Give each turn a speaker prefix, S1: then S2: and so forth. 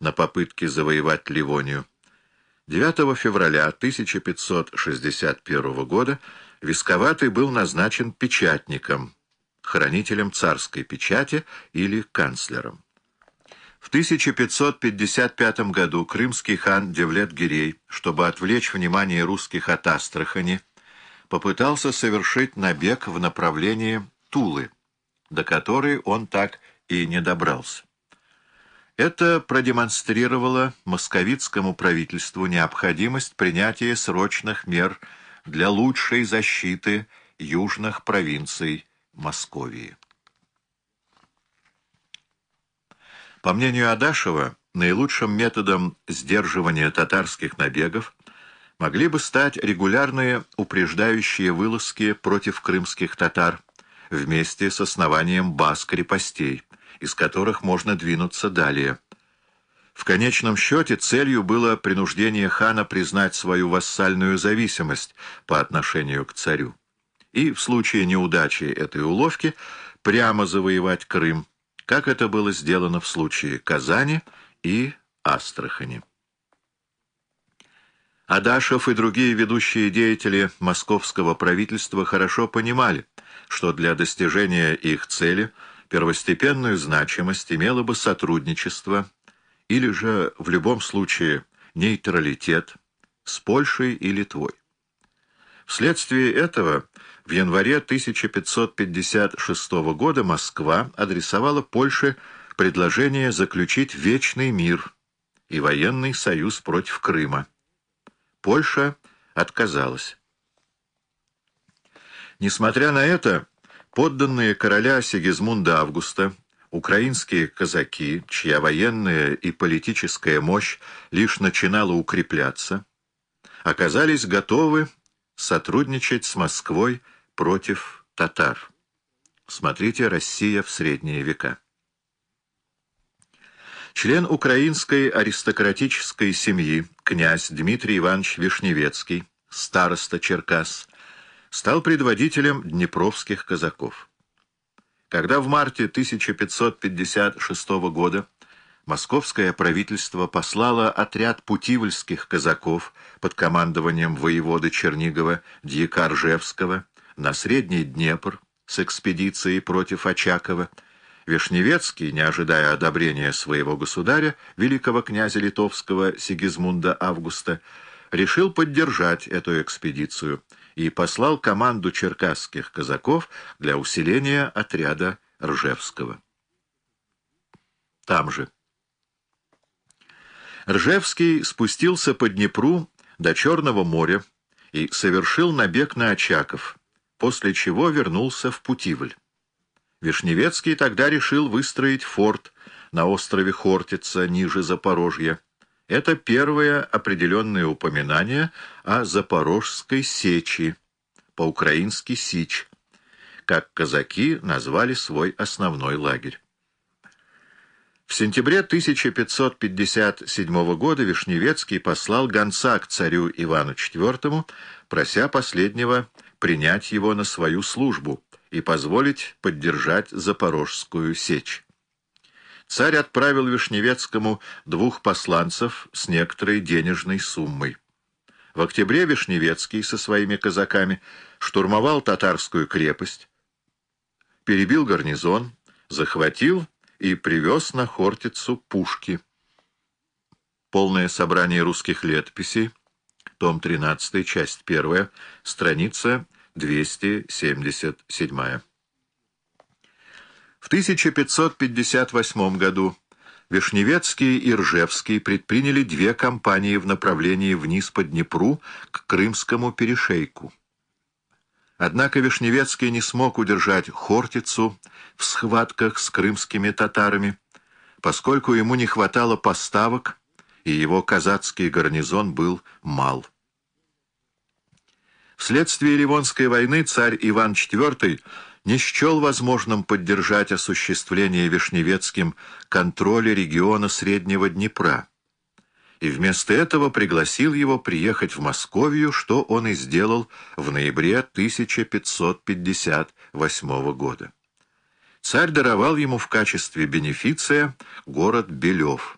S1: на попытке завоевать Ливонию. 9 февраля 1561 года Висковатый был назначен печатником, хранителем царской печати или канцлером. В 1555 году крымский хан Девлет-Гирей, чтобы отвлечь внимание русских от Астрахани, попытался совершить набег в направлении Тулы, до которой он так и не добрался. Это продемонстрировало московитскому правительству необходимость принятия срочных мер для лучшей защиты южных провинций Московии. По мнению Адашева, наилучшим методом сдерживания татарских набегов могли бы стать регулярные упреждающие вылазки против крымских татар вместе с основанием баз крепостей, из которых можно двинуться далее. В конечном счете целью было принуждение хана признать свою вассальную зависимость по отношению к царю и в случае неудачи этой уловки прямо завоевать Крым, как это было сделано в случае Казани и Астрахани. Адашев и другие ведущие деятели московского правительства хорошо понимали, что для достижения их цели первостепенную значимость имело бы сотрудничество или же в любом случае нейтралитет с Польшей и Литвой. Вследствие этого в январе 1556 года Москва адресовала Польше предложение заключить вечный мир и военный союз против Крыма. Польша отказалась. Несмотря на это, подданные короля Сигизмунда Августа, украинские казаки, чья военная и политическая мощь лишь начинала укрепляться, оказались готовы сотрудничать с Москвой против татар. Смотрите «Россия в средние века». Член украинской аристократической семьи, князь Дмитрий Иванович Вишневецкий, староста Черкас, стал предводителем днепровских казаков. Когда в марте 1556 года московское правительство послало отряд путивльских казаков под командованием воеводы Чернигова Дьяка Ржевского на Средний Днепр с экспедицией против Очакова, Вишневецкий, не ожидая одобрения своего государя, великого князя литовского Сигизмунда Августа, решил поддержать эту экспедицию и послал команду черкасских казаков для усиления отряда Ржевского. Там же. Ржевский спустился по Днепру до Черного моря и совершил набег на Очаков, после чего вернулся в Путивль. Вишневецкий тогда решил выстроить форт на острове Хортица, ниже Запорожья. Это первое определенное упоминание о Запорожской сечи, по-украински Сич, как казаки назвали свой основной лагерь. В сентябре 1557 года Вишневецкий послал гонца к царю Ивану IV, прося последнего принять его на свою службу и позволить поддержать Запорожскую сечь. Царь отправил Вишневецкому двух посланцев с некоторой денежной суммой. В октябре Вишневецкий со своими казаками штурмовал татарскую крепость, перебил гарнизон, захватил и привез на Хортицу пушки. Полное собрание русских летописей том 13, часть 1, страница 277. В 1558 году Вишневецкий и Ржевский предприняли две кампании в направлении вниз по Днепру к Крымскому перешейку. Однако Вишневецкий не смог удержать Хортицу в схватках с крымскими татарами, поскольку ему не хватало поставок и его казацкий гарнизон был мал. Вследствие Ливонской войны царь Иван IV не счел возможным поддержать осуществление Вишневецким контроля региона Среднего Днепра, и вместо этого пригласил его приехать в Московию, что он и сделал в ноябре 1558 года. Царь даровал ему в качестве бенефиция город Белев –